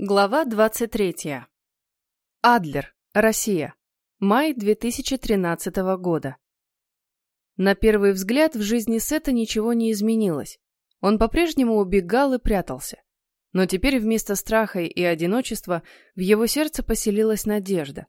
Глава 23. Адлер, Россия. Май 2013 года. На первый взгляд в жизни Сета ничего не изменилось. Он по-прежнему убегал и прятался. Но теперь вместо страха и одиночества в его сердце поселилась надежда.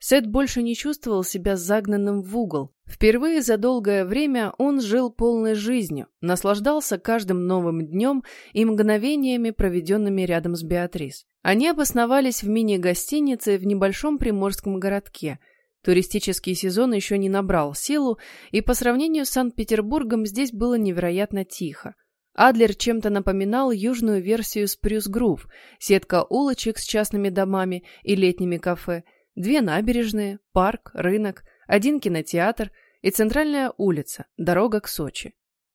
Сет больше не чувствовал себя загнанным в угол. Впервые за долгое время он жил полной жизнью, наслаждался каждым новым днем и мгновениями, проведенными рядом с Беатрис. Они обосновались в мини-гостинице в небольшом приморском городке. Туристический сезон еще не набрал силу, и по сравнению с Санкт-Петербургом здесь было невероятно тихо. Адлер чем-то напоминал южную версию Спрюс-Грув, сетка улочек с частными домами и летними кафе – Две набережные, парк, рынок, один кинотеатр и центральная улица, дорога к Сочи.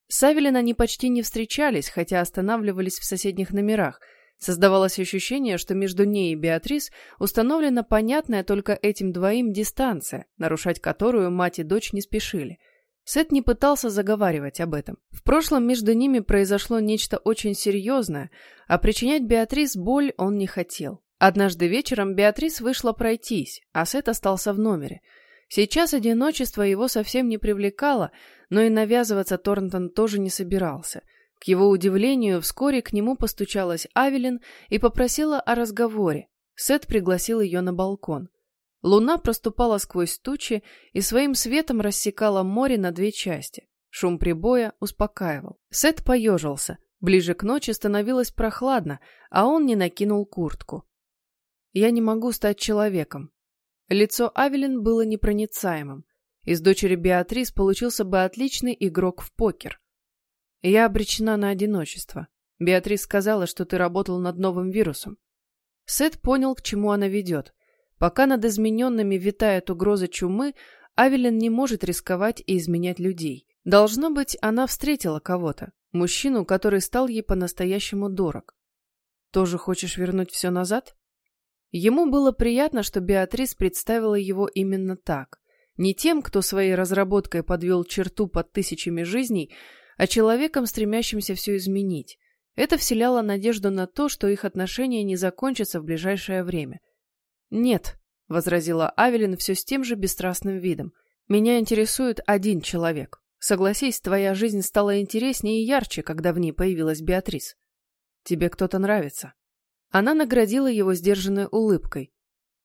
С Авелин они почти не встречались, хотя останавливались в соседних номерах. Создавалось ощущение, что между ней и Беатрис установлена понятная только этим двоим дистанция, нарушать которую мать и дочь не спешили. Сет не пытался заговаривать об этом. В прошлом между ними произошло нечто очень серьезное, а причинять Беатрис боль он не хотел. Однажды вечером Беатрис вышла пройтись, а Сет остался в номере. Сейчас одиночество его совсем не привлекало, но и навязываться Торнтон тоже не собирался. К его удивлению, вскоре к нему постучалась Авелин и попросила о разговоре. Сет пригласил ее на балкон. Луна проступала сквозь тучи и своим светом рассекала море на две части. Шум прибоя успокаивал. Сет поежился. Ближе к ночи становилось прохладно, а он не накинул куртку. Я не могу стать человеком. Лицо Авелин было непроницаемым. Из дочери Беатрис получился бы отличный игрок в покер. Я обречена на одиночество. Беатрис сказала, что ты работал над новым вирусом. Сет понял, к чему она ведет. Пока над измененными витает угроза чумы, Авелин не может рисковать и изменять людей. Должно быть, она встретила кого-то, мужчину, который стал ей по-настоящему дорог. Тоже хочешь вернуть все назад? Ему было приятно, что Беатрис представила его именно так. Не тем, кто своей разработкой подвел черту под тысячами жизней, а человеком, стремящимся все изменить. Это вселяло надежду на то, что их отношения не закончатся в ближайшее время. «Нет», — возразила Авелин все с тем же бесстрастным видом, — «меня интересует один человек. Согласись, твоя жизнь стала интереснее и ярче, когда в ней появилась Беатрис. Тебе кто-то нравится». Она наградила его сдержанной улыбкой.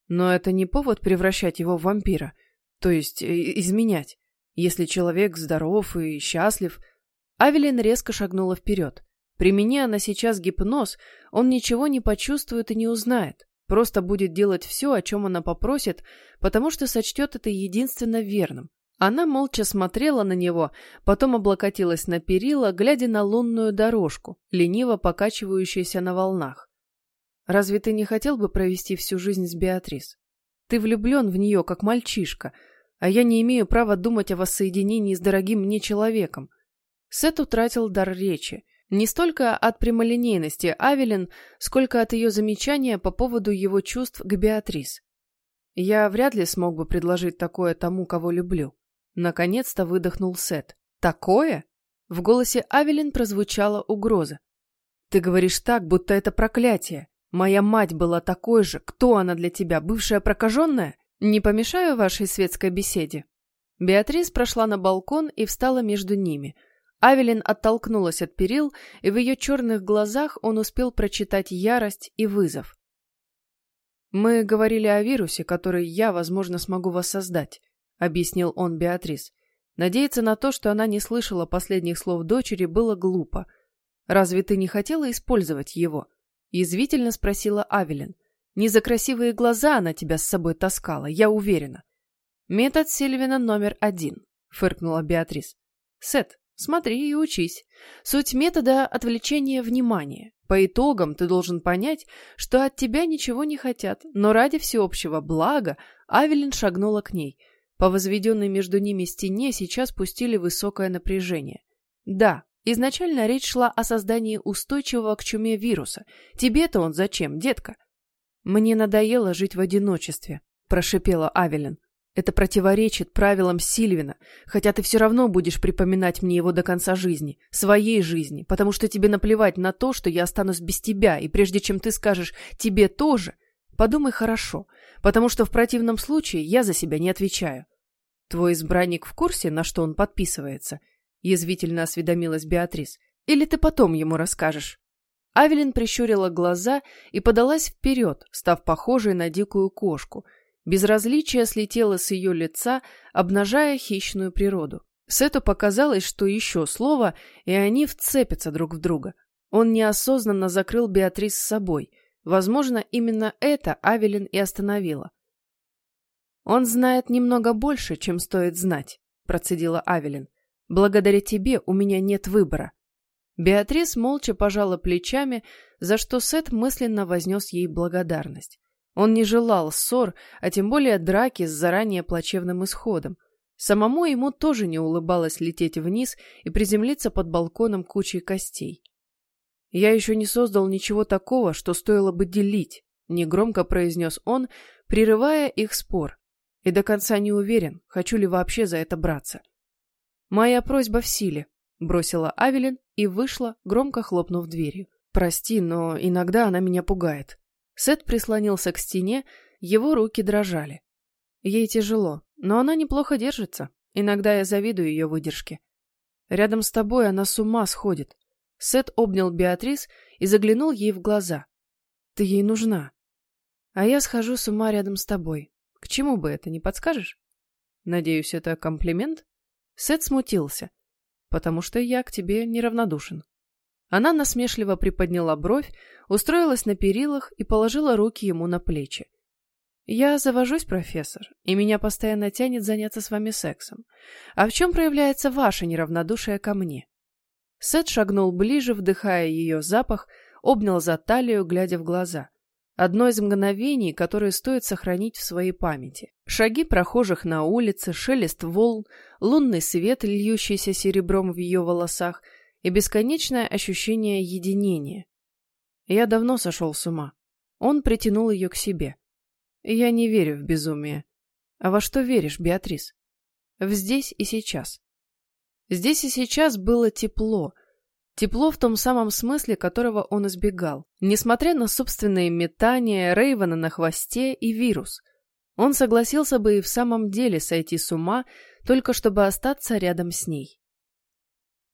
Но это не повод превращать его в вампира, то есть э, изменять. Если человек здоров и счастлив... Авелин резко шагнула вперед. Примени она сейчас гипноз, он ничего не почувствует и не узнает. Просто будет делать все, о чем она попросит, потому что сочтет это единственно верным. Она молча смотрела на него, потом облокотилась на перила, глядя на лунную дорожку, лениво покачивающуюся на волнах. Разве ты не хотел бы провести всю жизнь с Беатрис? Ты влюблен в нее, как мальчишка, а я не имею права думать о воссоединении с дорогим мне человеком. Сет утратил дар речи. Не столько от прямолинейности Авелин, сколько от ее замечания по поводу его чувств к Беатрис. Я вряд ли смог бы предложить такое тому, кого люблю. Наконец-то выдохнул Сет. Такое? В голосе Авелин прозвучала угроза. Ты говоришь так, будто это проклятие. Моя мать была такой же. Кто она для тебя, бывшая прокаженная? Не помешаю вашей светской беседе?» Беатрис прошла на балкон и встала между ними. Авелин оттолкнулась от перил, и в ее черных глазах он успел прочитать ярость и вызов. «Мы говорили о вирусе, который я, возможно, смогу воссоздать», — объяснил он Беатрис. Надеяться на то, что она не слышала последних слов дочери, было глупо. «Разве ты не хотела использовать его?» Язвительно спросила Авелин. Не за красивые глаза она тебя с собой таскала, я уверена. Метод Сильвина номер один, фыркнула Беатрис. Сет, смотри и учись. Суть метода отвлечения внимания. По итогам ты должен понять, что от тебя ничего не хотят, но ради всеобщего блага Авелин шагнула к ней. По возведенной между ними стене сейчас пустили высокое напряжение. Да, Изначально речь шла о создании устойчивого к чуме вируса. Тебе-то он зачем, детка? Мне надоело жить в одиночестве, прошипела Авелин. Это противоречит правилам Сильвина, хотя ты все равно будешь припоминать мне его до конца жизни, своей жизни, потому что тебе наплевать на то, что я останусь без тебя, и прежде чем ты скажешь «тебе тоже», подумай хорошо, потому что в противном случае я за себя не отвечаю. Твой избранник в курсе, на что он подписывается? Язвительно осведомилась Беатрис. Или ты потом ему расскажешь? Авелин прищурила глаза и подалась вперед, став похожей на дикую кошку – Безразличие слетело с ее лица, обнажая хищную природу. Сету показалось, что еще слово, и они вцепятся друг в друга. Он неосознанно закрыл Беатрис с собой. Возможно, именно это Авелин и остановила. «Он знает немного больше, чем стоит знать», — процедила Авелин. «Благодаря тебе у меня нет выбора». Беатрис молча пожала плечами, за что Сет мысленно вознес ей благодарность. Он не желал ссор, а тем более драки с заранее плачевным исходом. Самому ему тоже не улыбалось лететь вниз и приземлиться под балконом кучей костей. «Я еще не создал ничего такого, что стоило бы делить», — негромко произнес он, прерывая их спор. «И до конца не уверен, хочу ли вообще за это браться». «Моя просьба в силе», — бросила Авелин и вышла, громко хлопнув дверью. «Прости, но иногда она меня пугает». Сет прислонился к стене, его руки дрожали. Ей тяжело, но она неплохо держится. Иногда я завидую ее выдержке. Рядом с тобой она с ума сходит. Сет обнял Беатрис и заглянул ей в глаза. Ты ей нужна. А я схожу с ума рядом с тобой. К чему бы это, не подскажешь? Надеюсь, это комплимент? Сет смутился. Потому что я к тебе неравнодушен. Она насмешливо приподняла бровь, устроилась на перилах и положила руки ему на плечи. «Я завожусь, профессор, и меня постоянно тянет заняться с вами сексом. А в чем проявляется ваше неравнодушие ко мне?» Сет шагнул ближе, вдыхая ее запах, обнял за талию, глядя в глаза. Одно из мгновений, которое стоит сохранить в своей памяти. Шаги прохожих на улице, шелест волн, лунный свет, льющийся серебром в ее волосах — и бесконечное ощущение единения. Я давно сошел с ума. Он притянул ее к себе. Я не верю в безумие. А во что веришь, Беатрис? В здесь и сейчас. Здесь и сейчас было тепло. Тепло в том самом смысле, которого он избегал. Несмотря на собственные метания, Рейвена на хвосте и вирус. Он согласился бы и в самом деле сойти с ума, только чтобы остаться рядом с ней.